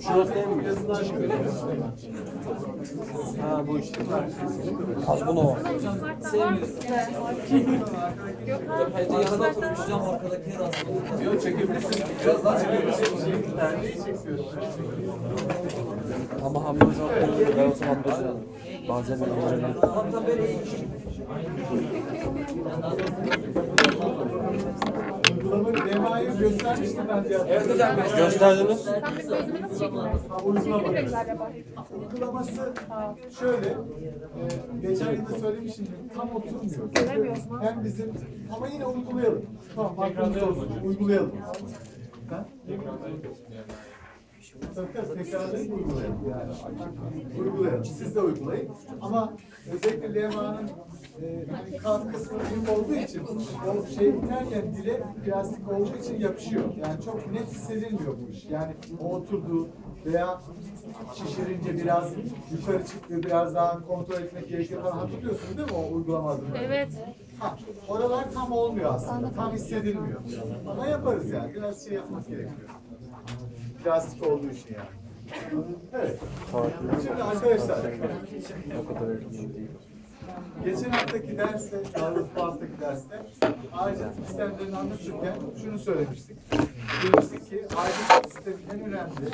Şurası değil mi? Ha bu işte. Az bunu o. Yanına oturmuşacağım arkadakini de aslında. Yok çekebilirsin. Biraz daha çekebilirsin. Ama hamle zaten ben o zaman dur. Bazen böyle Hatta böyle Uygulamayı Deva'yı göstermiştim ben diye. Evet hocam gösterdiniz. Uygulaması şöyle. e, geçen yıl da söylemişim. Tam oturmuyor. Hem bizim ama yine uygulayalım. Tamam. Uygulayalım. Ha? Tabii tekrarlayıp uygulayalım yani. Uygulayalım. Siz de uygulayın. Ama özellikle LMA'nın e, hani kan kısmı büyük olduğu için o şey biterken dile plastik olduğu için yapışıyor. Yani çok net hissedilmiyor bu iş. Yani o oturduğu veya şişirince biraz yukarı çıktı, biraz daha kontrol etmek gerekiyor falan hatırlıyorsunuz değil mi o uygulama adını? Evet. Ha, oralar tam olmuyor aslında. Tam hissedilmiyor. Ama yaparız yani. Biraz şey yapmak gerekiyor. Plastik olduğu için yani. Evet. Şimdi arkadaşlar, O kadar geçen haftaki derste, daha doğrusu bu haftaki derste ayrıcalık sistemlerini anlatırken şunu söylemiştik. Demiştik ki ayrıcalık sistemin en önemli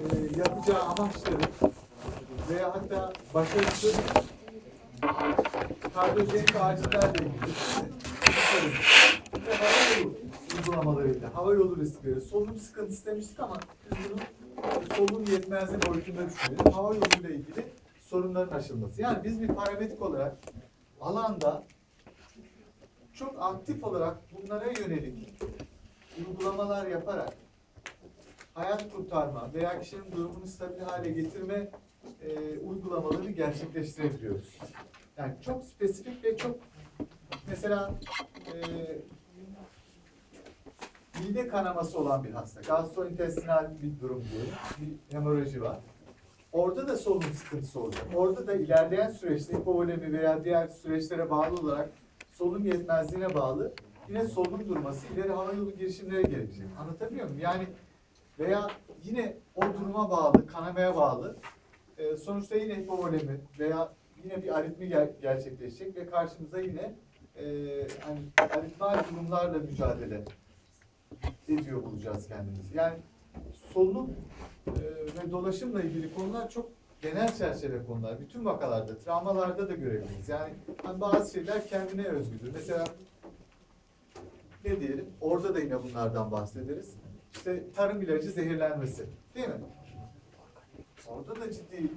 e, yapacağı amaçları veya hatta başarısı kardiyojenik acillerle ilgili yolu uygulamalarıyla, hava yolu riskleri, solunum sıkıntısı demiştik ama biz bunu solunum yetmezliği boyutunda düşünelim. Hava yoluyla ilgili sorunların aşılması. Yani biz bir parametrik olarak alanda çok aktif olarak bunlara yönelik uygulamalar yaparak hayat kurtarma veya kişinin durumunu stabil hale getirme e, uygulamalarını gerçekleştirebiliyoruz. Yani çok spesifik ve çok mesela e, mide kanaması olan bir hasta, gastrointestinal bir durum diyelim, bir hemoroji var. Orada da solunum sıkıntısı olacak. Orada da ilerleyen süreçte hipovolemi veya diğer süreçlere bağlı olarak solunum yetmezliğine bağlı yine solunum durması ileri hava yolu girişimlere gerekecek. Anlatabiliyor muyum? Yani veya yine o duruma bağlı, kanamaya bağlı e, sonuçta yine hipovolemi veya yine bir aritmi ger- gerçekleşecek ve karşımıza yine e, hani aritmal durumlarla mücadele ediyor bulacağız kendimizi. Yani solunum e, ve dolaşımla ilgili konular çok genel çerçeve konular. Bütün vakalarda, travmalarda da görebiliriz. Yani hani bazı şeyler kendine özgüdür. Mesela ne diyelim? Orada da yine bunlardan bahsederiz. İşte tarım ilacı zehirlenmesi. Değil mi? Orada da ciddi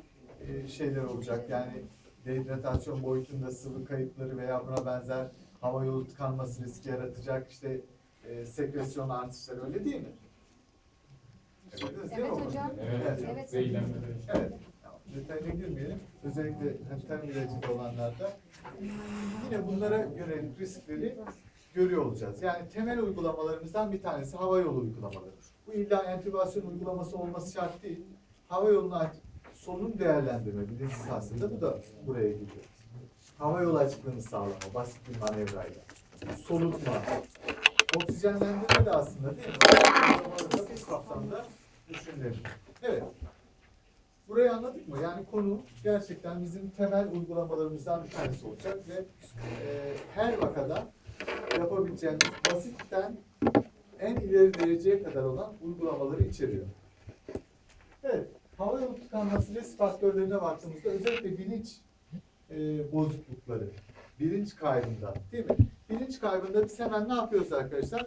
e, şeyler olacak. Yani dehidratasyon boyutunda sıvı kayıpları veya buna benzer hava yolu tıkanması riski yaratacak işte e, sekresyon artışları öyle değil mi? Evet, değil mi Evet hocam? hocam. Evet. Evet. Evet. Tamam, Detayına girmeyelim. Özellikle tarım ilacında olanlarda yine bunlara yönelik riskleri görüyor olacağız. Yani temel uygulamalarımızdan bir tanesi hava yolu uygulamaları. Bu illa entübasyon uygulaması olması şart değil. Hava yoluna ait solunum değerlendirme bilinçsiz aslında bu da buraya giriyor. Hava yolu açıklığını sağlama, basit bir manevrayla. Solutma, oksijenlendirme de aslında değil mi? Uygulamaları da bu kapsamda düşünülebilir. Evet. Burayı anladık mı? Yani konu gerçekten bizim temel uygulamalarımızdan bir tanesi olacak ve e, her vakada yapabileceğimiz basitten en ileri dereceye kadar olan uygulamaları içeriyor. Evet, hava yolu tıkanması risk faktörlerine baktığımızda özellikle bilinç e, bozuklukları, bilinç kaybında değil mi? Bilinç kaybında biz hemen ne yapıyoruz arkadaşlar?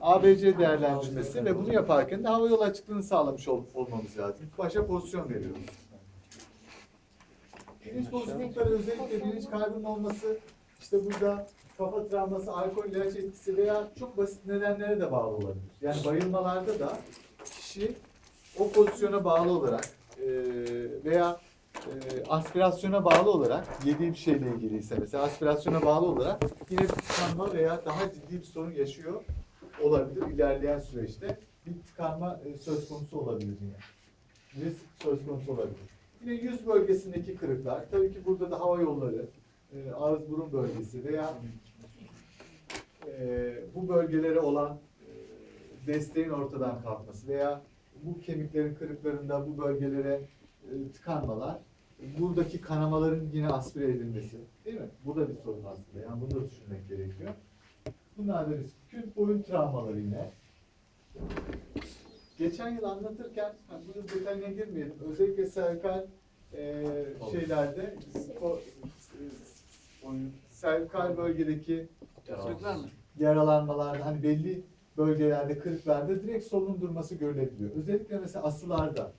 ABC değerlendirmesi ve bunu yaparken de hava yolu açıklığını sağlamış ol- olmamız lazım. Başa pozisyon veriyoruz. Bilinç bozuklukları özellikle bilinç kaybının olması işte burada kafa travması, alkol ilaç etkisi veya çok basit nedenlere de bağlı olabilir. Yani bayılmalarda da kişi o pozisyona bağlı olarak e, veya e, aspirasyona bağlı olarak yediği bir şeyle ilgiliyse mesela aspirasyona bağlı olarak yine bir tıkanma veya daha ciddi bir sorun yaşıyor olabilir ilerleyen süreçte bir tıkanma e, söz konusu olabilir yine. Risk söz konusu olabilir. Yine yüz bölgesindeki kırıklar. Tabii ki burada da hava yolları, e, ağız burun bölgesi veya e, bu bölgelere olan e, desteğin ortadan kalkması veya bu kemiklerin kırıklarında bu bölgelere e, tıkanmalar, buradaki kanamaların yine aspire edilmesi, değil mi? Bu da bir sorun aslında. Yani bunu da düşünmek gerekiyor. Bunlar da risk. Küt boyun travmaları yine. Geçen yıl anlatırken, yani bu yıl detayına girmeyelim. Özellikle serkal e, şeylerde, serkal bölgedeki yaralanmalarda hani belli bölgelerde kırıklarda direkt solunum durması görülebiliyor. Özellikle mesela asılarda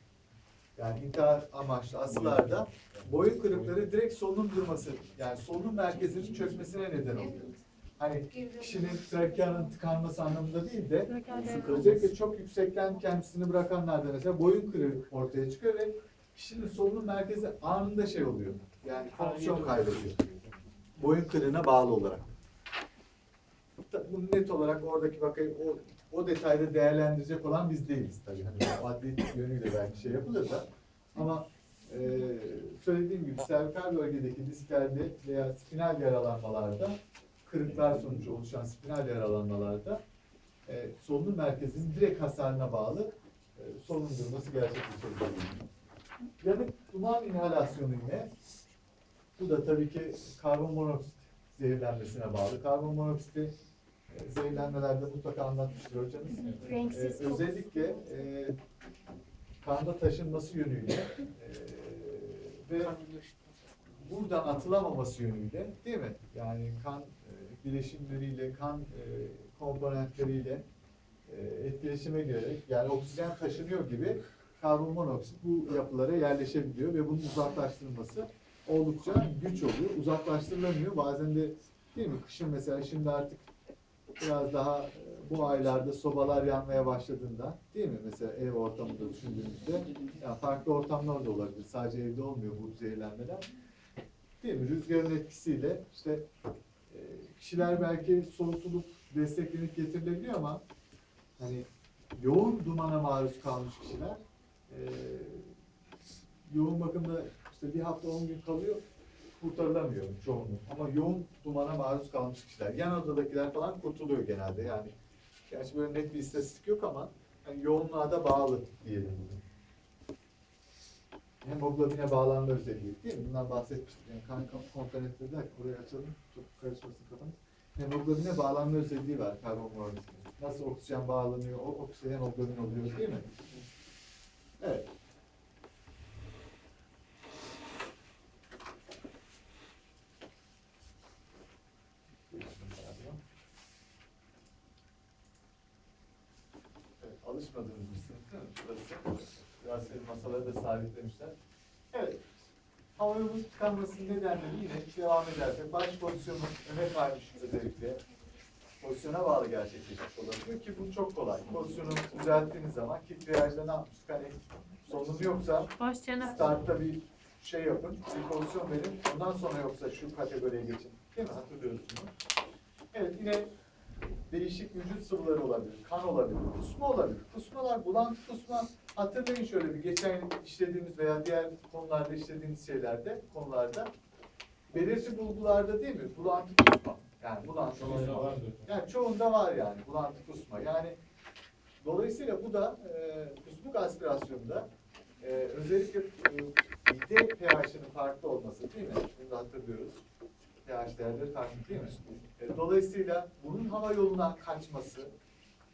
yani intihar amaçlı asılarda boyun kırıkları direkt solunum durması yani solunum merkezinin çökmesine neden oluyor. Hani kişinin trakeanın tıkanması anlamında değil de özellikle çok yüksekten kendisini bırakanlarda mesela boyun kırığı ortaya çıkıyor ve kişinin solunum merkezi anında şey oluyor. Yani fonksiyon kaybediyor. Boyun kırığına bağlı olarak. Bunu net olarak oradaki vakayı o, o detayda değerlendirecek olan biz değiliz tabii. Hani o adli yönüyle belki şey yapılır da. Ama e, söylediğim gibi servikal bölgedeki disklerde veya spinal yaralanmalarda kırıklar sonucu oluşan spinal yaralanmalarda e, solunum merkezinin direkt hasarına bağlı e, solunum durması gerçekleşebilir. Yanık duman inhalasyonu yine bu da tabii ki karbon monoksit zehirlenmesine bağlı. Karbon monoksiti zehirlenmelerde mutlaka anlatmıştır hocanız. E, Renksiz koku. özellikle e, kanda taşınması yönüyle e, ve buradan atılamaması yönüyle değil mi? Yani kan e, bileşimleriyle, kan e, komponentleriyle e, etkileşime girerek yani oksijen taşınıyor gibi karbon monoksit bu yapılara yerleşebiliyor ve bunun uzaklaştırılması oldukça güç oluyor. Uzaklaştırılamıyor. Bazen de değil mi? Kışın mesela şimdi artık biraz daha e, bu aylarda sobalar yanmaya başladığında değil mi? Mesela ev ortamında düşündüğümüzde yani farklı ortamlar da olabilir. Sadece evde olmuyor bu zehirlenmeler. Değil mi? Rüzgarın etkisiyle işte e, kişiler belki soğutulup desteklenip getirilebiliyor ama hani yoğun dumana maruz kalmış kişiler e, yoğun bakımda işte bir hafta 10 gün kalıyor kurtarılamıyor çoğunluk. Ama yoğun dumana maruz kalmış kişiler. Yan odadakiler falan kurtuluyor genelde yani. Gerçi böyle net bir istatistik yok ama hani yoğunluğa da bağlı diyelim bunu. Hemoglobine bağlanma özelliği değil mi? Bundan bahsetmiştik. Yani kan komponentleri derken orayı açalım. Çok karışmasın kafanız. Hemoglobine bağlanma özelliği var karbon. Nasıl oksijen bağlanıyor, o oksijen hemoglobin oluyor değil mi? Evet, alışmadığımız bir sınıf değil mi? Burası. Masaları da sabitlemişler. Evet. Hava yolu tıkanmasının nedenleri yine devam edersek baş pozisyonu öne kaymış özellikle pozisyona bağlı gerçekleşmiş olabiliyor ki bu çok kolay. Pozisyonu düzelttiğiniz zaman ki triyajda ne yapmıştık? Hani sorunuz yoksa startta bir şey yapın, bir pozisyon verin. Ondan sonra yoksa şu kategoriye geçin. Değil mi? Hatırlıyoruz bunu. Evet yine değişik vücut sıvıları olabilir, kan olabilir, kusma olabilir. Kusmalar, bulantı kusma hatırlayın şöyle bir geçen işlediğimiz veya diğer konularda işlediğimiz şeylerde, konularda belirti bulgularda değil mi? Bulantı kusma. Yani bulantı kusma. Yani çoğunda var yani bulantı kusma. Yani dolayısıyla bu da e, kusmuk aspirasyonda e, özellikle e, mide pH'inin farklı olması değil mi? Bunu hatırlıyoruz. pH değerleri farklı değil mi? E, dolayısıyla bunun hava yoluna kaçması,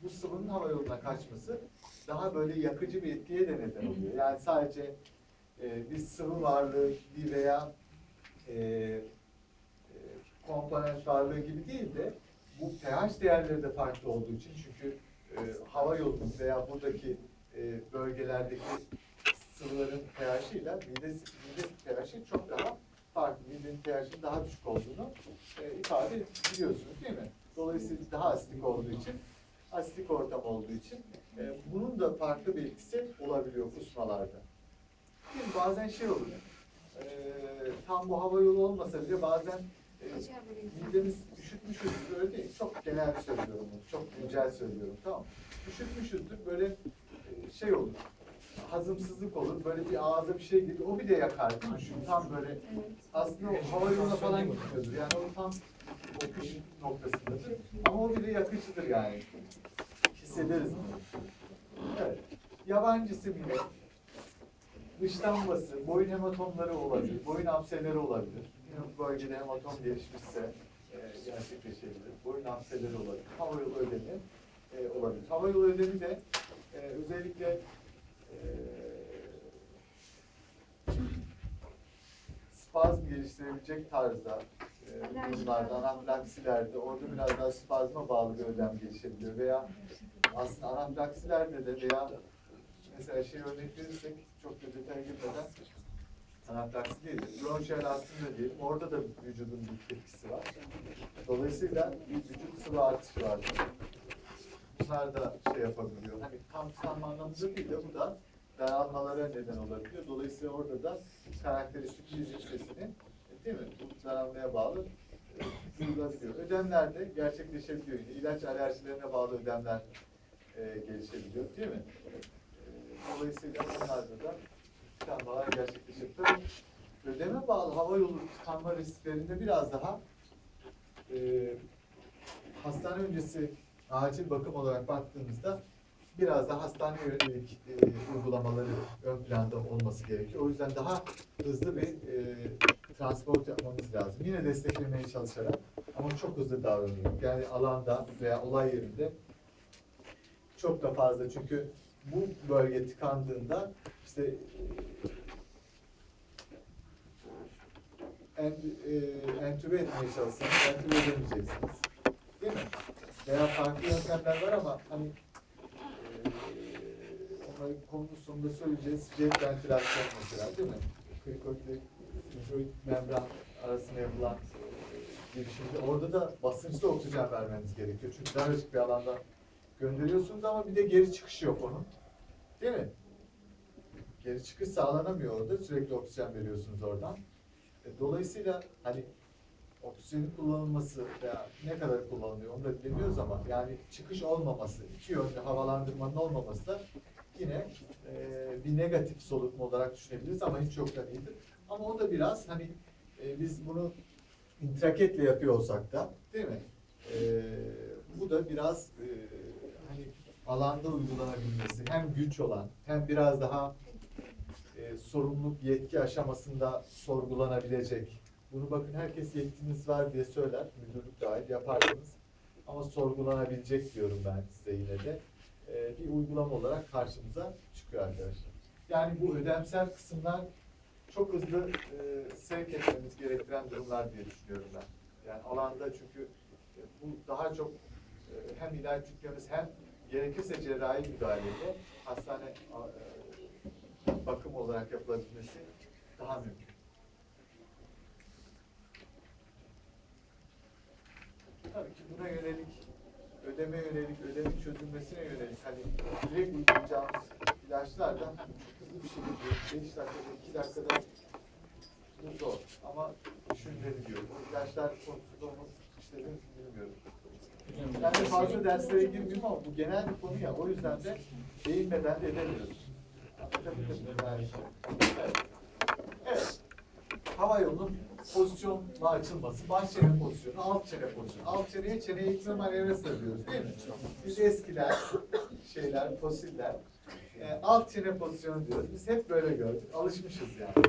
bu sıvının hava yoluna kaçması daha böyle yakıcı bir etkiye de neden oluyor. Yani sadece e, bir sıvı varlığı bir veya e, e, komponent varlığı gibi değil de bu pH değerleri de farklı olduğu için çünkü e, hava yolunun veya buradaki e, bölgelerdeki sıvıların pH ile mide, mide pH'i çok daha farklı. Midenin pH'inin daha düşük olduğunu e, ifade biliyorsunuz değil mi? Dolayısıyla daha asitik olduğu için, asitik ortam olduğu için e, bunun da farklı bir etkisi olabiliyor kusmalarda. Mi? Bazen şey olur. E, tam bu hava yolu olmasa bile bazen e, midemiz üşütmüşüzdür öyle değil. Çok genel söylüyorum bunu. Çok güncel söylüyorum tamam? Üşütmüşüzdür böyle e, şey olur. hazımsızlık olur. Böyle bir ağza bir şey gelir. O bir de yakar? Şu tam böyle aslında o hava yoluna falan gitmiyordur. Yani o tam o kış noktasındadır. Ama o bile yakıcıdır yani. Hissederiz bunu. Evet. Yabancı simine, dıştan bası, boyun hematomları olabilir, boyun apseleri olabilir. Bu bölgede hematom gelişmişse e, gerçekleşebilir. Boyun apseleri olabilir. Hava yolu ödemi e, olabilir. Hava yolu ödemi de e, özellikle e, spazm geliştirebilecek tarzda e, durumlarda, anafilaksilerde orada biraz daha spazma bağlı bir ödem gelişebiliyor veya aslında anafilaksilerde de veya mesela şey örnek verirsek çok da detaya girmeden anafilaksi değil de bronşiyel astımda diyelim orada da vücudun bir etkisi var. Dolayısıyla bir vücut sıvı artışı var. Bunlar da şey yapabiliyor. Hani tam tıkanma anlamında değil de bu da daralmalara neden olabiliyor. Dolayısıyla orada da karakteristik müzik sesini değil mi? Bu daralmaya bağlı e, duyulabiliyor. Ödemler de gerçekleşebiliyor. Yine ilaç alerjilerine bağlı ödemler e, gelişebiliyor değil mi? E, dolayısıyla bunlarda da tıkanmalar gerçekleşebilir. Tabii ödeme bağlı hava yolu tıkanma risklerinde biraz daha e, hastane öncesi acil bakım olarak baktığımızda biraz da hastane yönelik e, uygulamaları ön planda olması gerekiyor. O yüzden daha hızlı bir e, transport yapmamız lazım. Yine desteklemeye çalışarak ama çok hızlı davranıyoruz. Yani alanda veya olay yerinde çok da fazla çünkü bu bölge tıkandığında işte en, e, entübe etmeye çalışsanız entübe edemeyeceksiniz. Değil mi? Veya farklı yöntemler var ama hani e, konunun sonunda söyleyeceğiz. Jet ventilasyon mesela değil mi? Krikoid membran arasında yapılan girişimde orada da basınçlı oksijen vermeniz gerekiyor. Çünkü daracık bir alanda gönderiyorsunuz ama bir de geri çıkışı yok onun. Değil mi? Geri çıkış sağlanamıyor orada. Sürekli oksijen veriyorsunuz oradan. E, Dolayısıyla hani oksijenin kullanılması veya ne kadar kullanılıyor onu da bilemiyoruz ama yani çıkış olmaması, iki yönlü havalandırmanın olmaması da yine e, bir negatif solutma olarak düşünebiliriz ama hiç yoktan iyidir. Ama o da biraz hani e, biz bunu intraketle yapıyor olsak da değil mi? E, bu da biraz e, hani alanda uygulanabilmesi hem güç olan hem biraz daha e, sorumluluk yetki aşamasında sorgulanabilecek. Bunu bakın herkes yetkiniz var diye söyler, müdürlük dahil yaparsınız. Ama sorgulanabilecek diyorum ben size yine de. E, bir uygulama olarak karşımıza çıkıyor arkadaşlar. Yani bu ödemsel kısımlar çok hızlı e, sevk etmemiz gerektiren durumlar diye düşünüyorum ben. Yani alanda çünkü e, bu daha çok hem ilaç yüklemesi hem gerekirse cerrahi müdahaleyle hastane bakım olarak yapılabilmesi daha mümkün. Tabii ki buna yönelik, ödeme yönelik, ödemin çözülmesine yönelik hani direkt uygulayacağımız ilaçlar da hani hızlı bir şekilde 5 dakikada, 2 dakikada bu zor ama düşünülebiliyor. Bu ilaçlar konusunda onu işlediniz mi bilmiyorum. Ben de fazla derslere girmiyorum ama bu genel bir konu ya. O yüzden de değinmeden de edemiyoruz. Anlatabildim mi? Yani, evet. evet. Hava yolunun pozisyonla açılması, baş çene pozisyonu, alt çene pozisyonu. Alt çeneye çeneye itme manevrası diyoruz değil mi? Biz eskiler, şeyler, fosiller, e, alt çene pozisyonu diyoruz. Biz hep böyle gördük, alışmışız yani.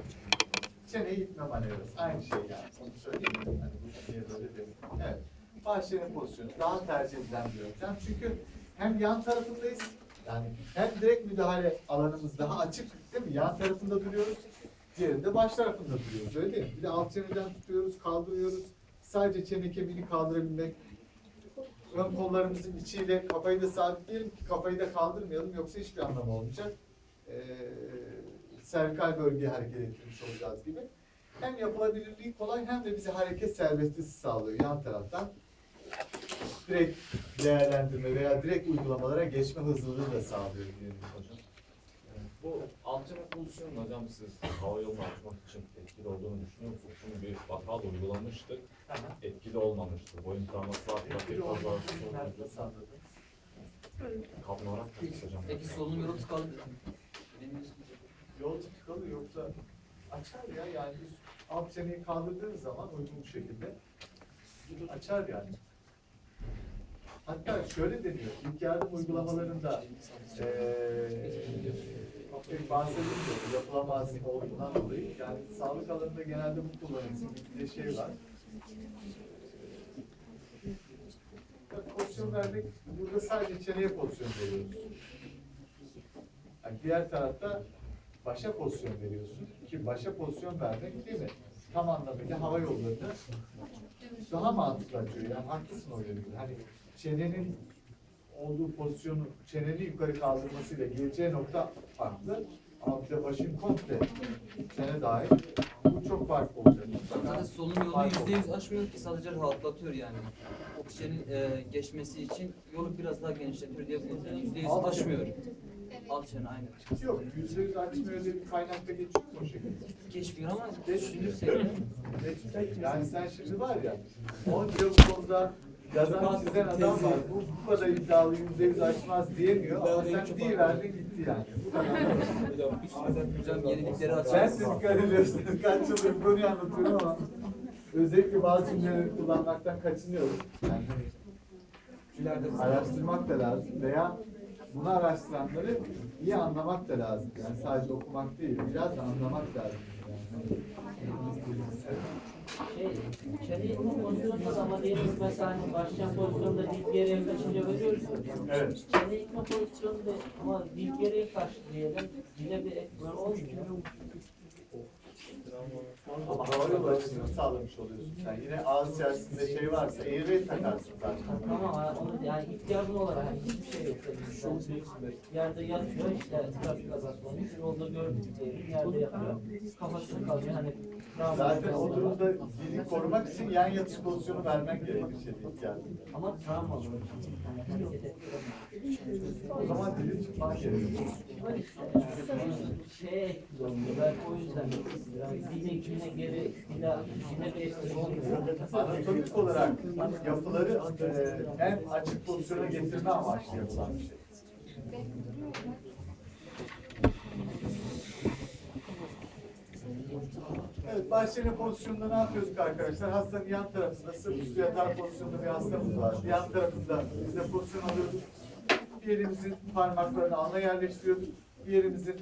Çeneyi itme manevrası, aynı şey yani. Onu söyleyeyim mi? Hani bu niye böyle dedim. Evet. Baş çene pozisyonu daha tercih edilen bir yöntem. Çünkü hem yan tarafındayız, yani hem direkt müdahale alanımız daha açık değil mi? Yan tarafında duruyoruz. Diğerinde baş tarafında duruyoruz öyle değil mi? Bir de alt çeneden tutuyoruz, kaldırıyoruz. Sadece çene kemiğini kaldırabilmek. Ön kollarımızın içiyle kafayı da sabitleyelim ki kafayı da kaldırmayalım yoksa hiçbir anlamı olmayacak. Ee, servikal bölgeye hareket ettirmiş olacağız gibi. Hem yapılabilirliği kolay hem de bize hareket serbestisi sağlıyor yan taraftan. Direkt değerlendirme veya direkt uygulamalara geçme hızlılığı da sağlıyor diyelim hocam. Bu alçama pozisyonunu hocam siz hava yolunu açmak için etkili olduğunu düşünüyor musunuz? Çünkü bir vaka da uygulamıştık. Etkili olmamıştı. Boyun travması nasıl anladınız? Kablo olarak mı hocam? Peki solunum yolu tıkalı dedim. Benim yol tıkalı yoksa açar ya yani üst, alt çeneyi kaldırdığınız zaman uygun bir şekilde açar yani. Hatta şöyle deniyor, ilk yardım uygulamalarında eee bahsedilmiyor, yapılamaz olduğundan dolayı. Yani sağlık alanında genelde bu kullanılıyor. Bir de şey var. Pozisyon vermek, burada sadece çeneye pozisyon veriyoruz. Yani diğer tarafta başa pozisyon veriyorsun. Ki başa pozisyon vermek değil mi? Tam anlamıyla hava yollarını daha mantıklı açıyor. Yani haklısın o yönde. Hani çenenin olduğu pozisyonu, çeneni yukarı kaldırmasıyla geleceği nokta farklı. Ama bir de başın komple çene dahil. Bu çok farklı olacak. Zaten solunum yolunu yüzde yüz aşmıyor ki sadece rahatlatıyor yani. Oksijenin e, geçmesi için yolu biraz daha genişletiyor diyebiliriz. Yani yüzde yüz. Evet. Alt çene aynen. Yok, yüzde yüz açmıyor diye bir kaynakta geçiyor mu o şekilde? Geçmiyor ama düşünürsek Yani sen şimdi var ya, onca bu konuda yazan çizen adam var. Bu, bu kadar iddialı yüzde yüz açmaz diyemiyor ama sen diye verdin gitti yani. Bu kadar. hocam yenilikleri Ben açarız. siz dikkat ediyorsunuz. Kaç yıldır konuyu anlatıyorum ama özellikle bazı cümleleri kullanmaktan kaçınıyorum. Yani hani araştırmak da lazım veya bunu araştıranları iyi anlamak da lazım. Yani sadece okumak değil, biraz da anlamak lazım. Yani. Şey, pozisyonda da ama diyelim mesela hani başlayan pozisyonda kaçınca veriyoruz. Evet. Çene itme pozisyonunda ama dik geriye kaç diyelim. Yine bir ekmen olmuyor. Ama hava yolu açısını sağlamış oluyorsun sen. Yine ağız içerisinde şey varsa airway takarsın zaten. Tamam ha, onu yani yardım olarak hani hiçbir şey yok elimizde. Yerde yatıyor işte trafik kazası olmuş. Yolda gördük diyelim yerde yatıyor. Kafasını kalıyor hani Zaten o durumda dili korumak için yan yatış pozisyonu vermen gerekir şey yardımda. Ama travma olur. Yani hareket ettiremez. O zaman dili işte yani. Şeye etkili. Belki o yüzden yani dile dile bir etkili olmuyor. Anatomik olarak yapıları e, en açık pozisyona getirme amaçlı yapılan bir şey. Evet, bahçenin pozisyonunda ne yapıyorduk arkadaşlar? Hastanın yan tarafında sırt üstü yatağı pozisyonda bir hastamız var. Yan tarafında biz de pozisyon alıyorduk. Bir elimizin parmaklarını alna yerleştiriyorduk. Bir elimizin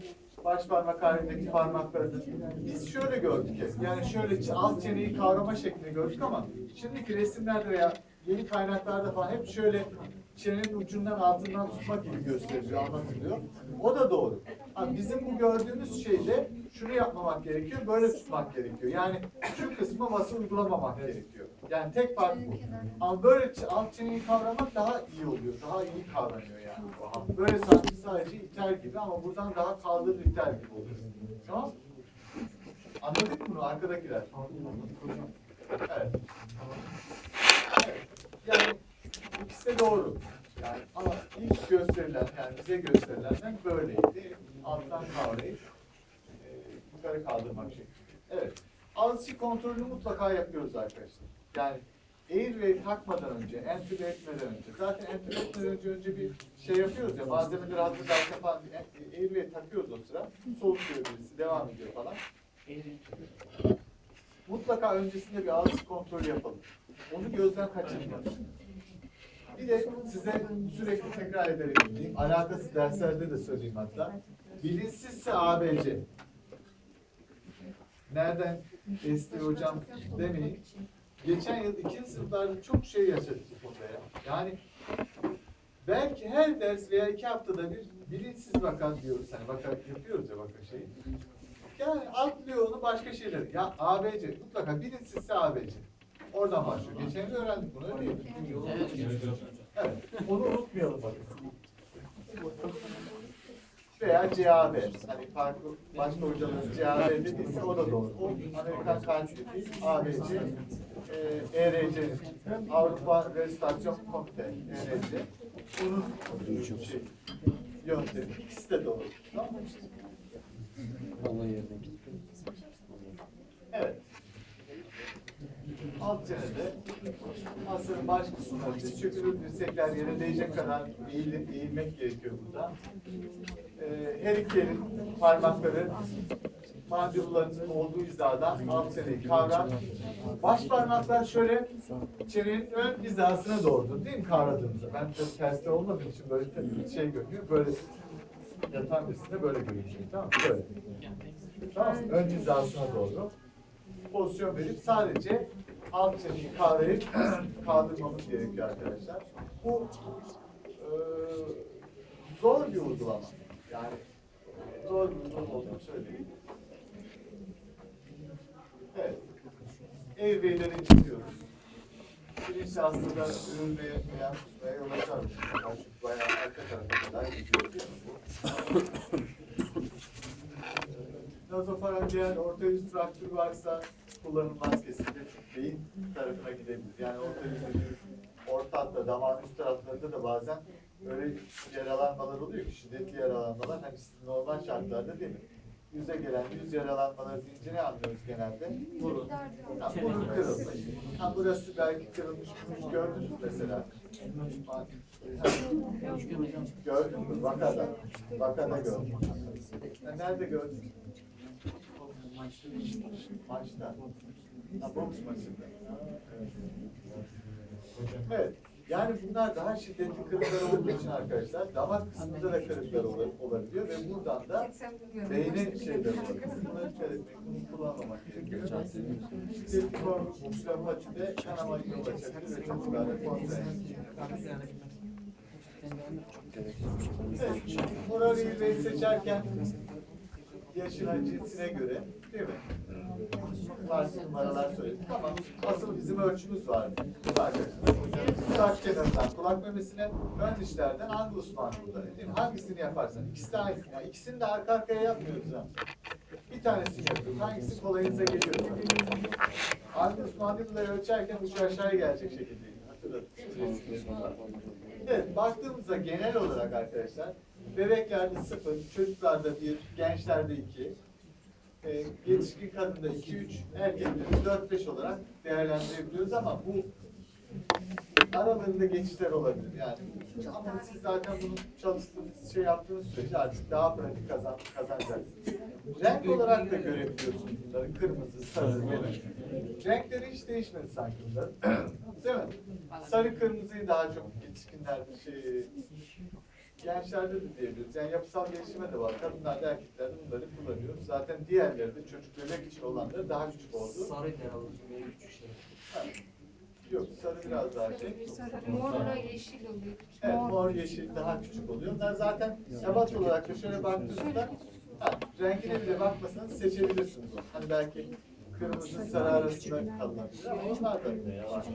baş parmak halindeki parmaklarını. Biz şöyle gördük. Yani şöyle alt çeneyi kavrama şeklinde gördük ama şimdiki resimlerde veya yeni kaynaklarda falan hep şöyle çenenin ucundan altından tutmak gibi gösteriliyor, anlatılıyor. O da doğru. Ha, bizim bu gördüğümüz şeyde şunu yapmamak gerekiyor, böyle tutmak gerekiyor. Yani şu kısma bası uygulamamak gerekiyor. Yani tek fark bu. Ama böyle alt çeneyi kavramak daha iyi oluyor, daha iyi kavranıyor yani. Böyle sanki sadece iter gibi ama buradan daha kaldırır iter gibi oluyor. Tamam mı? Anladık mı bunu arkadakiler? Evet. Evet. Yani ikisi de doğru. Yani ama ilk gösterilen yani bize gösterilenler böyleydi. Alttan kavrayıp yukarı kaldırmak şeklinde. Evet. Alçı kontrolünü mutlaka yapıyoruz arkadaşlar. Yani airway takmadan önce, entübe etmeden önce. Zaten entübe etmeden önce önce bir şey yapıyoruz ya, malzemeleri hazırlarken falan e- airway takıyoruz o sıra. Soğutuyor birisi, devam ediyor falan. Mutlaka öncesinde bir ağız kontrolü yapalım. Onu gözden kaçırmayalım. Bir de size sürekli tekrar ederim. Alakası derslerde de söyleyeyim hatta. Bilinçsizse ABC. Nereden esti hocam demeyin. Geçen yıl ikinci sınıflarda çok şey yaşadık bu konuda ya. Yani belki her ders veya iki haftada bir bilinçsiz vaka diyoruz. Hani vaka yapıyoruz ya vaka şeyi. Yani atlıyor onu başka şeyler. Ya ABC mutlaka bilinçsizse ABC. Oradan başlıyor. Geçen yıl öğrendik bunu öyle değil mi? Evet. Onu unutmayalım bakın. Veya CAB. Hani farklı başka hocaların CAB dediyse o da doğru. O Amerikan dediği ABC, e, ERC'nin Avrupa Restorasyon Komite ERC. Onun şey, yöntemi. İkisi de doğru. Tamam mı? Evet. Alt çenede hastanın baş kısmına diz çökülür, dirsekler yere değecek kadar eğil, eğilmek gerekiyor burada. Ee, her iki elin parmakları mandibulanın olduğu hizadan alt çeneyi kavrar. Baş parmaklar şöyle çenenin ön hizasına doğrudur değil mi kavradığımızda? Ben de terste olmadığım için böyle şey görünüyor. Böyle yatan birisinde böyle görünecek tamam mı? Böyle. Tamam? Ön hizasına doğru pozisyon verip sadece alt çeneyi kavrayıp kaldırmamız gerekiyor arkadaşlar. Bu e, zor bir uygulama. Yani zor bir uygulama olduğunu söyleyeyim. Evet. Ev beyleri çıkıyoruz. Bilinçli hastada ürünmeye veya kusmaya yol açar mı? Çünkü bayağı arka tarafa kadar gidiyor? Nazofarengeal orta yüz fraktürü varsa kullanılmaz kesinlikle çünkü beyin tarafına gidebilir. Yani orta yüzde orta hatta damağın üst taraflarında da bazen öyle yaralanmalar oluyor ki şiddetli yaralanmalar hani normal şartlarda değil mi? Yüze gelen yüz yaralanmaları deyince ne anlıyoruz genelde? Burun. Ha, burun kırılmış. Ha, burası belki kırılmış, kırılmış gördünüz mesela. Gördün mü? Vakada. Vakada gördüm. Ha, nerede gördün? Maçta. Ha, boks maçında. Evet. Yani bunlar daha şiddetli kırıklar olduğu için arkadaşlar damak kısmında da kırıklar ol- olabiliyor ve buradan da beyne şeyler olabiliyor. Buna dikkat etmek, bunu kullanmamak gerekiyor. Şiddetli koagülopatide kanama yol açabilir ve çocuklarda kontrens Evet, oral ilmeği seçerken yaşına, cinsine göre değil mi? Farklı numaralar söyledik ama asıl bizim ölçümüz var. Kulak kenarından kulak memesine, ön dişlerden. Değil mi? Hangisini yaparsan. ikisi de aynı. Yani ikisini de arka arkaya yapmıyoruz ha. Bir tanesini yapıyoruz. Hangisi kolayınıza geliyor? Angus mandibulayı ölçerken ucu aşağıya gelecek şekilde. Hatırlatın. Evet, baktığımızda genel olarak arkadaşlar, bebeklerde sıfır, çocuklarda bir, gençlerde iki, e, yetişkin kadında iki, üç, erkeklerde dört, beş olarak değerlendirebiliyoruz ama bu aralarında geçişler olabilir yani. Ama siz zaten bunu çalıştığınız, şey yaptığınız sürece artık daha pratik kazan, kazanacaksınız. Renk olarak da görebiliyorsunuz bunları. Kırmızı, sarı, evet. Renkleri hiç değişmedi sanki bunların. Değil mi? Sarı kırmızıyı daha çok yetişkinlerde şey gençlerde de diyebiliriz. Yani yapısal gelişime de var. Kadınlarda erkeklerde bunları kullanıyoruz. Zaten diğerleri de çocuk bebek için olanları daha küçük oldu. Sarı herhalde benim küçük şey. Yok sarı biraz daha şey. Morla yeşil oluyor. Evet, mor yeşil daha küçük oluyor. Bunlar zaten ebat olarak da şöyle baktığınızda ha, rengine bile bakmasanız seçebilirsiniz. onu. Hani belki kırmızı sarı arasında kalınabilir ama onlar da var.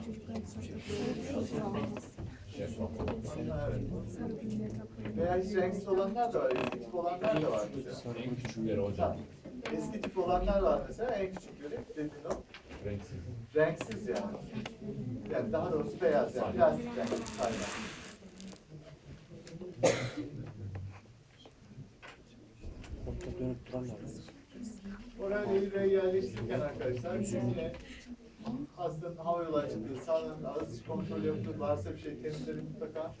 Veya hiç renksiz olanlar da var, eski tip olanlar da var mesela. En küçükleri hocam. Eski tip olanlar var mesela, en küçükleri dediğin o. Renksiz. Renksiz yani. Yani daha doğrusu beyaz yani. Plastik renk kaynak. Orta dönüp duranlar. Oral eğri yerleştirirken arkadaşlar yine hastanın hava yolu açıldığı, sağlığının ağız kontrol yaptığı, varsa bir şey temizleri mutlaka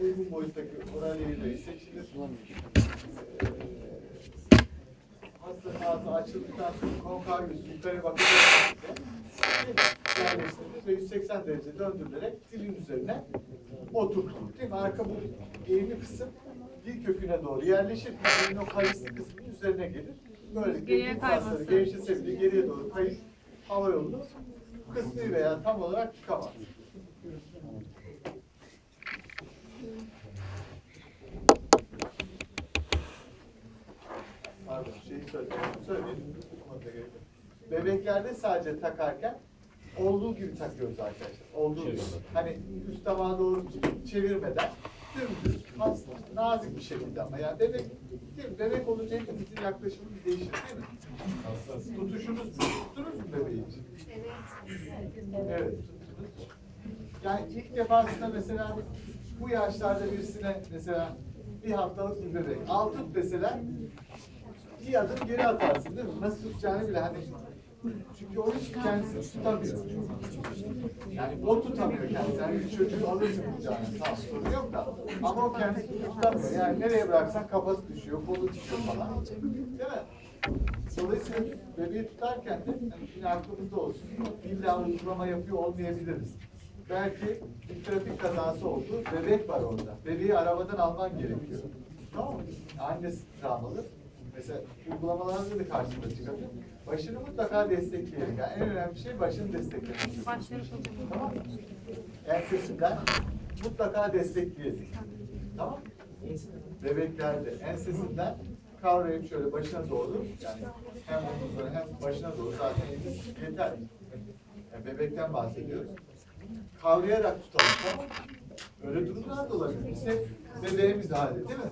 uygun boyuttaki oral eğri seçilir. Ee, hastanın ağzı açıldıktan sonra konkav yüzü yukarı bakacak yerleştirilir ve 180 derece döndürülerek dilin üzerine oturtulur. Değil mi? Arka bu eğimli kısım dil köküne doğru yerleşir. Dilin o kayıslı kısmının üzerine gelir. Böylelikle dil kasları gevşese bile geriye doğru kayıp hava yolunu kısmi veya tam olarak çıkamaz. Pardon, şeyi söyleyeyim. Söyleyeyim. Bebeklerde sadece takarken olduğu gibi takıyoruz arkadaşlar. Olduğu gibi. Hani üst tabağa doğru çevirmeden dümdüz, aslında nazik bir şekilde ama yani bebek değil mi? Bebek olunca hepimizin yaklaşımımız değişir değil mi? Tutuşunuz, tuttunuz mu bebeği için? Evet. Yani ilk defasında mesela bu yaşlarda birisine mesela bir haftalık bir bebek. Al tut mesela bir adım geri atarsın değil mi? Nasıl tutacağını bile hani Çünkü o hiç kendisini tutamıyor. Yani o tutamıyor kendisini. Yani bir çocuğu alırsın kucağına. Tamam sorun yok da. Ama o kendisini tutamıyor. Yani nereye bıraksan kafası düşüyor, kolu düşüyor falan. Değil mi? Dolayısıyla bebeği tutarken de hani yine aklımızda olsun. İlla uygulama yapıyor olmayabiliriz. Belki bir trafik kazası oldu. Bebek var orada. Bebeği arabadan alman gerekiyor. Tamam mı? Annesi travmalı. Mesela uygulamalarda da karşımıza çıkabilir. Başını mutlaka destekleyelim. Yani en önemli şey başını desteklemek. Başları Tamam mı? Ensesinden mutlaka destekleyelim. Tamam mı? Bebeklerde ensesinden kavrayıp şöyle başına doğru yani hem omuzlara hem başına doğru zaten yeter. Yani bebekten bahsediyoruz. Kavrayarak tutalım tamam? Öyle durumlar da olabilir. Biz hep bebeğe müdahale değil mi?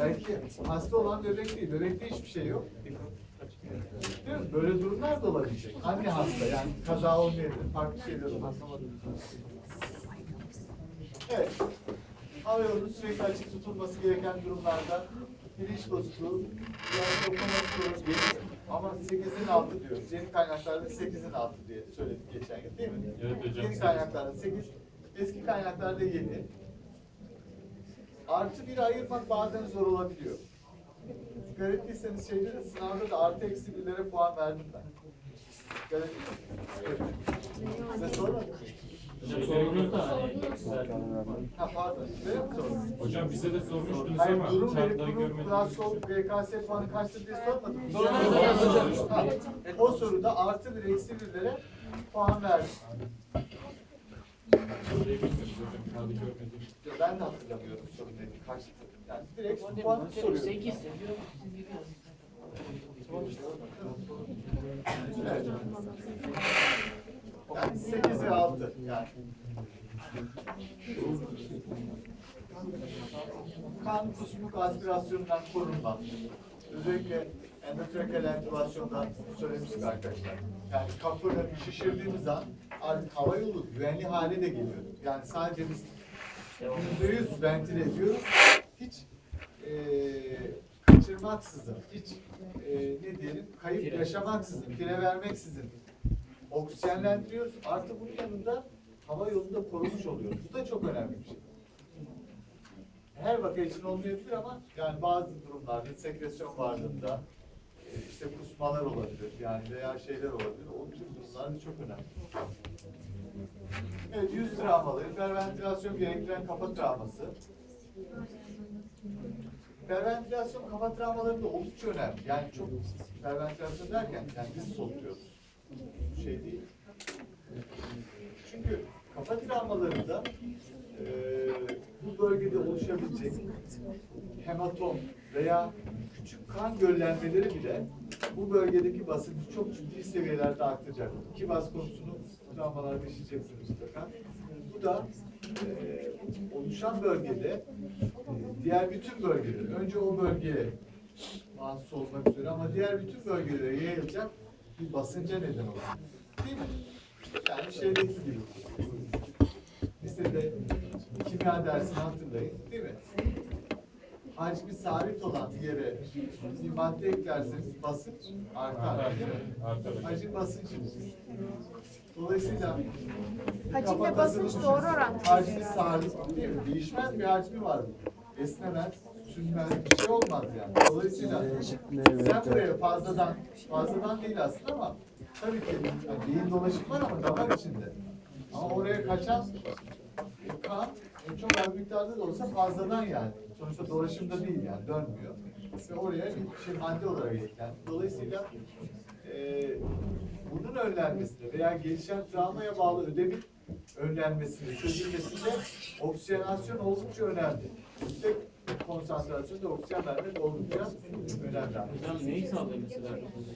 Belki hasta olan bebek değil. Bebekte hiçbir şey yok. Değil mi? Böyle durumlar da olabilecek. Anne hasta yani kaza olmayabilir. Farklı şeyler olabilir. Evet. Hava yolunun sürekli açık tutulması gereken durumlarda bilinç bozukluğu, yani lokomotif gelir ama 8'in altı diyoruz. Yeni kaynaklarda 8'in altı diye söyledik geçen yıl değil mi? Evet hocam. Yeni kaynaklarda 8, eski kaynaklarda 7. Artı bir ayırmak bazen zor olabiliyor. Dikkat ettiyseniz şeyde de sınavda da artı eksi birlere puan verdim ben. Dikkat ettiniz mi? Evet. Size sormadım. Sorunuz da hani Ha pardon. Size mi sordum? Hocam bize de sormuştunuz Hayır, ama durum verip kağıtları bunu görmedik. biraz sol GKS puanı kaçtır diye sormadım. Ha, O soruda artı bir eksi birlere puan verdim. Soruyu bilmiyoruz hocam. Kağıdı görmedik. Ben de hatırlamıyorum sorun neydi, kaçtı. Yani direkt puanı soruyorum. 8 Evet. Yani 8 ve 6 yani. Kan kusmuk aspirasyonundan korunma. Özellikle endotrakeal entübasyonda söylemiştik arkadaşlar. Yani kapını şişirdiğimiz an artık hava yolu güvenli hale de geliyor. Yani sadece biz yüzde yüz ventile ediyoruz. Hiç eee kaçırmaksızın, hiç eee ne diyelim kayıp yaşamaksızın, fire vermeksizin oksijenlendiriyoruz. Artı bunun yanında hava yolunu da korumuş oluyoruz. Bu da çok önemli bir şey. Her vaka için olmayabilir ama yani bazı durumlarda sekresyon varlığında e, işte kusmalar olabilir yani veya şeyler olabilir. O tür durumlarda çok önemli. Evet, yüz travmaları, hiperventilasyon gerektiren kafa travması. Hiperventilasyon kafa travmalarında oldukça önemli. Yani çok hiperventilasyon derken yani biz soluyoruz. Bu şey değil. Çünkü kafa travmalarında eee bu bölgede oluşabilecek hematom veya küçük kan göllenmeleri bile bu bölgedeki basıncı çok ciddi seviyelerde arttıracak. Ki bas konusunu travmalarda işleyeceksiniz mutlaka. Bu da eee, oluşan bölgede eee, diğer bütün bölgeler, önce o bölgeye mahsus olmak üzere ama diğer bütün bölgelere yayılacak bir basınca neden olur. Yani şeydeki gibi. Lisede kimya dersini hatırlayın değil mi? Hacmi sabit olan bir yere bir madde eklerseniz basınç artar değil mi? Artar. Hacim basınçımız. Dolayısıyla Hacimle basınç doğru orantılı Hacmi sabit değil mi? Değişmez bir hacmi var. Esnemez, sünmez bir şey olmaz yani. Dolayısıyla sen buraya fazladan, fazladan değil aslında ama tabii ki yani beyin dolaşım var ama damar içinde. Ama oraya kaçan kan e, çok az miktarda da olsa fazladan yani. Sonuçta dolaşımda değil yani dönmüyor. Ve oraya bir şey madde olarak eklendi. Dolayısıyla e, bunun önlenmesinde veya gelişen travmaya bağlı ödemin önlenmesinde, çözülmesinde oksijenasyon oldukça önemli. Yüksek konsantrasyonda oksijen vermek oldukça önemli. Hocam neyi sağlıyor mesela?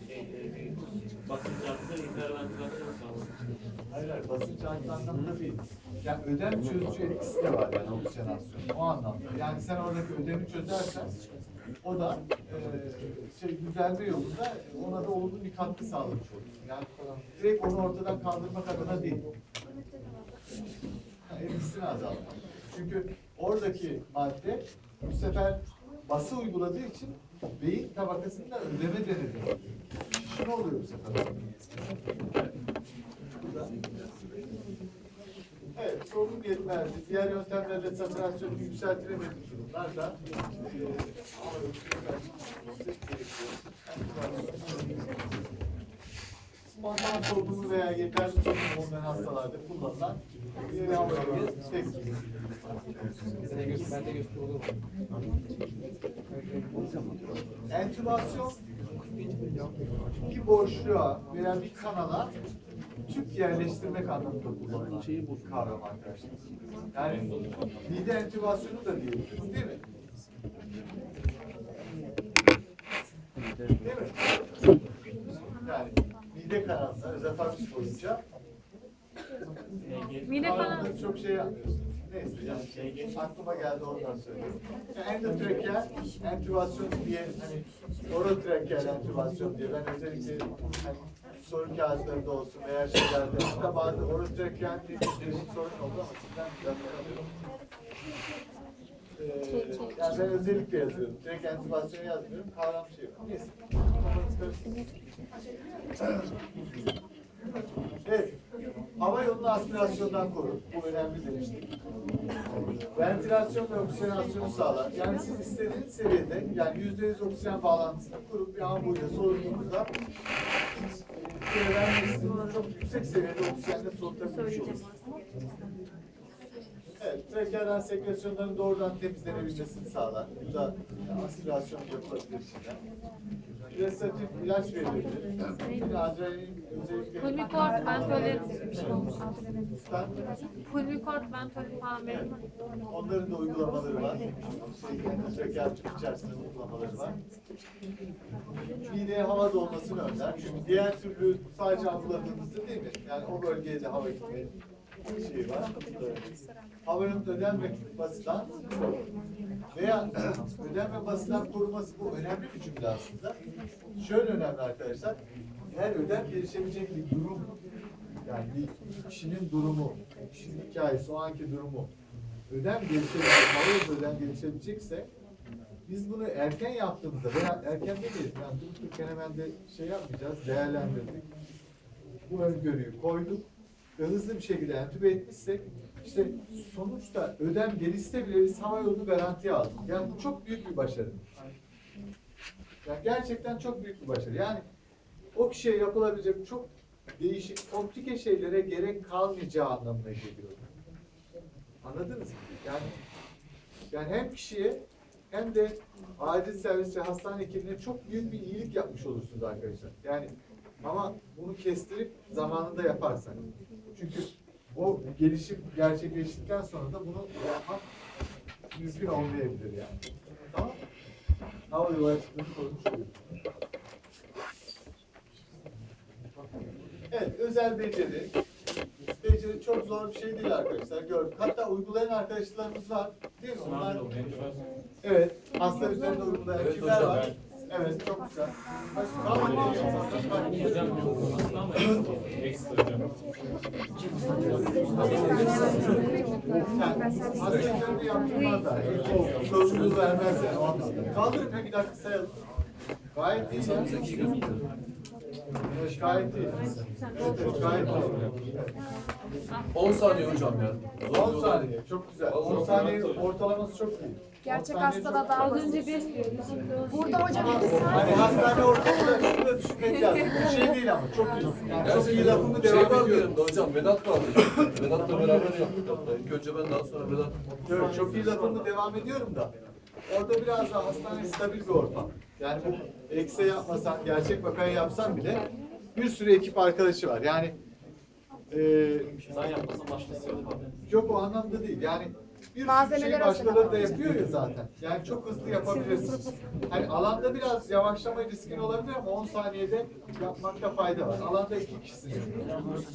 Şey, e, basınç arttı, hiperventilasyon sağlıyor. Hayır hayır basınç arttı anlamında değil. Yani ödem çözücü etkisi de var yani oksijenasyon. O anlamda. Yani sen oradaki ödemi çözersen o da e, şey düzelme yolunda ona da olumlu bir katkı sağlamış olursun. Yani direkt onu ortadan kaldırmak adına değil. Yani etkisini azaltmak. Çünkü oradaki madde bu sefer bası uyguladığı için beyin tabakasında ödeme denedi. Şişme oluyor bu sefer. Verdi. Diğer yöntemlerle saturasyonu yükseltilemediği durumlarda Spontan solunumu veya yeterli solunum olmayan hastalarda kullanılan yolu tekniği. Entübasyon bir boşluğa veya bir kanala tüp yerleştirmek anlamında kullanılan bir kavram arkadaşlar. Yani mide entübasyonu da diyebiliriz değil mi? Değil mi? Yani mide kanalında özefagus boyunca Mide kanalı. çok şey yapmıyorsunuz. Neyse yani aklıma geldi oradan söylüyorum. Yani endotrakeal entübasyon diye hani orotrakeal entübasyon diye ben özellikle hani soru kağıtlarında olsun veya şeylerde hatta bazı orotrakeal diye bir değişik sorun oldu ama sizden biraz alıyorum. Ee, yani ben özellikle yazıyorum. Direkt entübasyon yazmıyorum. Kavram şey var. Neyse. Kafanız. Evet. Hava yolunu aspirasyondan korur. Bu önemli demiştik. Ventilasyon ve oksijenasyonu sağlar. Yani siz istediğiniz seviyede yani yüzde yüz oksijen bağlantısını kurup bir ambuyla soluduğunuzda çevrenmesini çok yüksek seviyede oksijenle solutabilmiş olursunuz. Evet, trakeadan sekresyonların doğrudan temizlenebilmesini sağlar. Bu da aspirasyon yapılabilir şeyler. Restoratif ilaç verilebilir. Yine adrenalin özellikle... Pulmikort, mentolin. Lütfen. Pulmikort, mentolin falan verir mi? Onların da uygulamaları var. Şey, trakeal tüp içerisinde uygulamaları var. Mideye hava dolmasını önler. Çünkü diğer türlü sadece algıladığınızda değil mi? Yani o bölgeye de hava şeyi var. Havanın ödem ve basından veya ödem ve basından koruması bu önemli bir cümle aslında. Şöyle önemli arkadaşlar. Eğer ödem gelişebilecek bir durum yani bir kişinin durumu, kişinin hikayesi, o anki durumu ödem gelişebilecek, hava ödem gelişebilecekse biz bunu erken yaptığımızda veya erken demeyelim yani durup dururken hemen de şey yapmayacağız, değerlendirdik. Bu öngörüyü koyduk hızlı bir şekilde entübe etmişsek işte sonuçta ödem gelişse bile biz hava yolunu garantiye aldık. Yani bu çok büyük bir başarı. Yani gerçekten çok büyük bir başarı. Yani o kişiye yapılabilecek çok değişik komplike şeylere gerek kalmayacağı anlamına geliyor. Anladınız mı? Yani yani hem kişiye hem de acil servis ve hastane ekibine çok büyük bir iyilik yapmış olursunuz arkadaşlar. Yani ama bunu kestirip zamanında yaparsak. Çünkü o gelişim gerçekleştikten sonra da bunu yapmak mümkün olmayabilir yani. Tamam mı? Hava yolu açıklığını koymuş oluyoruz. Evet, özel beceri. Beceri çok zor bir şey değil arkadaşlar. Gördük. Hatta uygulayan arkadaşlarımız var. Değil mi? Onlar Evet, hasta üzerinde uygulayan Evet kimler var? Evet, çok güzel. Vermez yani o anlamda. Bir dakika sayalım. Gayet iyi. Evet, gayet iyi. Evet, gayet iyi. Evet. 10 saniye hocam ya. 10 saniye, çok güzel. 10 saniye ortalaması çok iyi. Gerçek 10 saniye hastada daha güzel. önce bir Burada hocam iki Hani saat. hastane ortamında da düşünmek lazım. Bir şey değil ama çok iyi. Yani çok iyi lafımı şey devam vardı ediyorum. yanında hocam Vedat vardı. Vedat'la beraber yaptık hatta. İlk önce ben daha sonra Vedat. Evet, çok iyi lafımı devam ediyorum da. Orada biraz daha hastane stabil bir ortam. Yani bu ekse yapmasan, gerçek vakayı yapsan bile bir sürü ekip arkadaşı var. Yani eee Sen yapmasan başkası yapar. Yok o anlamda değil. Yani bir Malzemeler şey başkaları da yapıyor ya zaten. Yani çok hızlı yapabilirsin. Hani alanda biraz yavaşlama riskin olabilir ama 10 saniyede yapmakta fayda var. Alanda iki kişisiniz.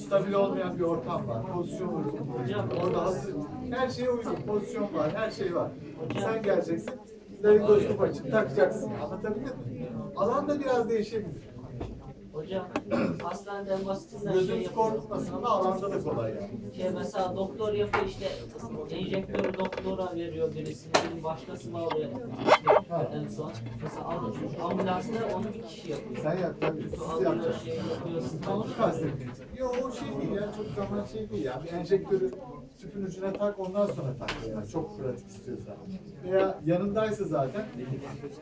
Stabil olmayan bir ortam var. Pozisyon uygun. Orada hazır. Her şeye uygun. Pozisyon var. Her şey var. Sen geleceksin. Laringoskop açıp takacaksın. Anlatabildim mi? Alanda biraz değişebilir. Hocam hastanede en basitinden şey Gözünüz yapıyor. korkutmasın ama alanda da kolay yani. Şey mesela doktor yapıyor işte enjektörü doktora veriyor birisine bir başkası bağlıyor en son. Mesela ambulansta onu bir kişi yapıyor. Sen yap tabii. Siz Alıyor yapacaksınız. şey yapıyor. Onu kastettim. Yok o şey değil ya çok zaman şey değil ya. Bir enjektörü tüpün ucuna tak ondan sonra tak. Yani çok pratik istiyorsan. Veya yanındaysa zaten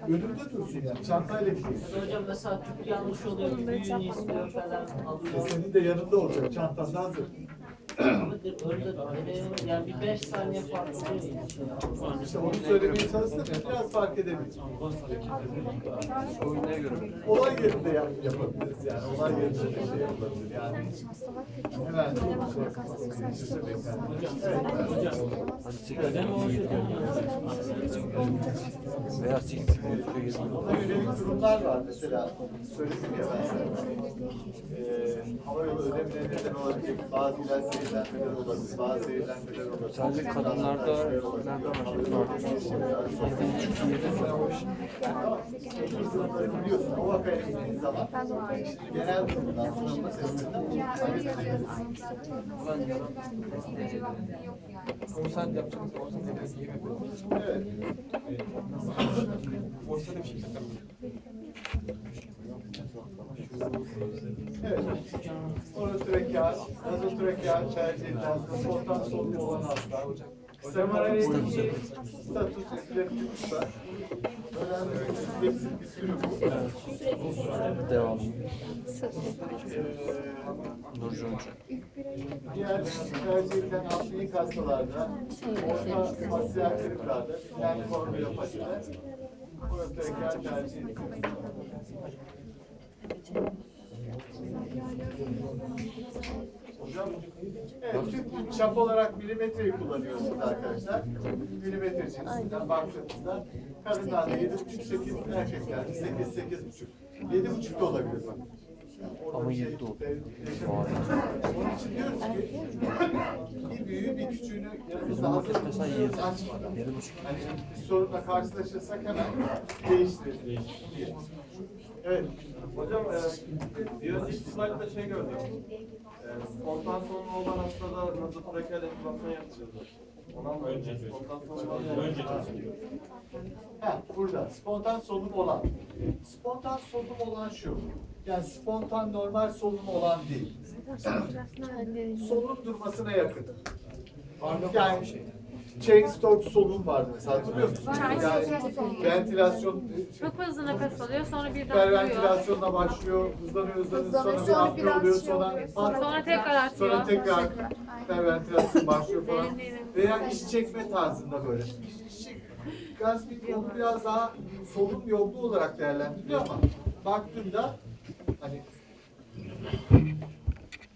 önünde dursun yani çantayla gidiyorsun. Hocam mesela tüp yanlış oluyor, büyüğünü istiyor falan E alıyor. senin de yanında olacak çantanda hazır. E, yani bir 5 saniye fark yani. İşte onu söylemeye çalıştım ya biraz fark göre. Olay yerinde yap, yapabiliriz yani. Olay yerinde de şey yapılabilir yani. Hemen şey yapması gerekirse bekler. Evet. Hadi 8 Veya 8 Buna yönelik durumlar var mesela. Söyledim ya ben. Ee, hava yolu ödemine neden olabilecek bazı ilaç zehirlenmeler olabilir, bazı zehirlenmeler olabilir. Sadece kadınlarda nerede var? Biliyorsun. O vakaya gittiğin zaman genel durumdan sesinden Konser yapacağız. Konser yapacağız. Evet. Konser bir şey yapalım. Evet. Orotrakeal, nazotrakeal tercih edilen spontan solunum olan hasta. Kısa karabiçi, status epileptikus var. Önemli bir refleksif bir sürü bu. Devam. Ee, Nurcu Hoca. Diğer tercih edilen amfilik hastalarda, orta aksiyel kırıklarda, yani formülopatide, orotrakeal tercih edilir. Hocam, evet, tüp çap olarak milimetreyi kullanıyorsunuz arkadaşlar. Milimetre cinsinden baktığımızda kadınlarda 7,5-8, erkeklerde 8-8,5. 7,5 da olabilir bak. Ama şey- yedi de olur. Onun için diyoruz ki bir büyüğü bir küçüğünü yanımızda hazır tutuyoruz yedi. açmadan. Hani bir sorunla karşılaşırsak hemen değiştirelim. Evet. Hocam e, biyolojik slide'da şey gördüm. E, spontan solunum olan hastada nazotrakeal entübasyon yapacağız. Ona mı önce? Spontan solunum olan önce Ha, burada spontan solunum olan. Spontan solunum olan şu. Yani spontan normal solunum olan değil. Solunum durmasına yakın. Yani chain stop solunum vardı mesela hatırlıyor musun? Yani ventilasyon Çok hızlı nefes alıyor sonra birden duruyor. hiperventilasyonla başlıyor, hızlanıyor, hızlanıyor, sonra bir apne oluyor, sonra Sonra tekrar artıyor. Sonra tekrar hiperventilasyon başlıyor falan. Veya iş çekme tarzında böyle. İş çek- Gaspik onu biraz daha solunum yokluğu olarak değerlendiriliyor ama baktığında hani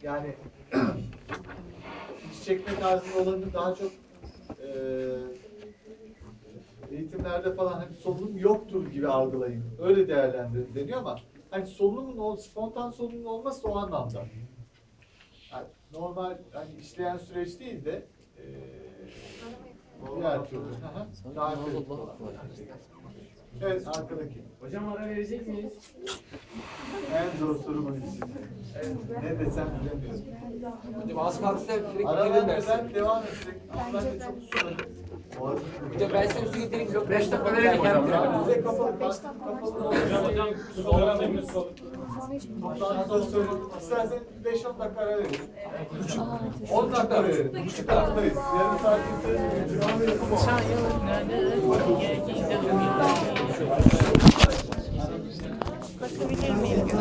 yani iş çekme tarzında olanı daha çok eğitimlerde falan hani solunum yoktur gibi algılayın. Öyle değerlendirin deniyor ama hani solunumun ol, spontan solunumun olması o anlamda. Yani normal hani işleyen süreç değil de eee diğer türlü. Daha. Evet arkadaki. Hocam ara verecek miyiz? En zor soru buydu şimdi. Ne desem bilemiyorum. Hocam az kaldı size direkt Ara bitirelim vermeden devam etsek. Ama ben de çok. Boğazım Hocam ben size üstü getireyim. 5 dakika verelim verelim hocam. Bize kapalı, kapalı. Hocam hocam sola temiz sol. Toplantıda söyledim. İsterseniz 5-10 dakika ara verelim. 10 dakika verelim. Buçuk dakikadayız. Yarım saat bitirelim. Bakabilir miyim?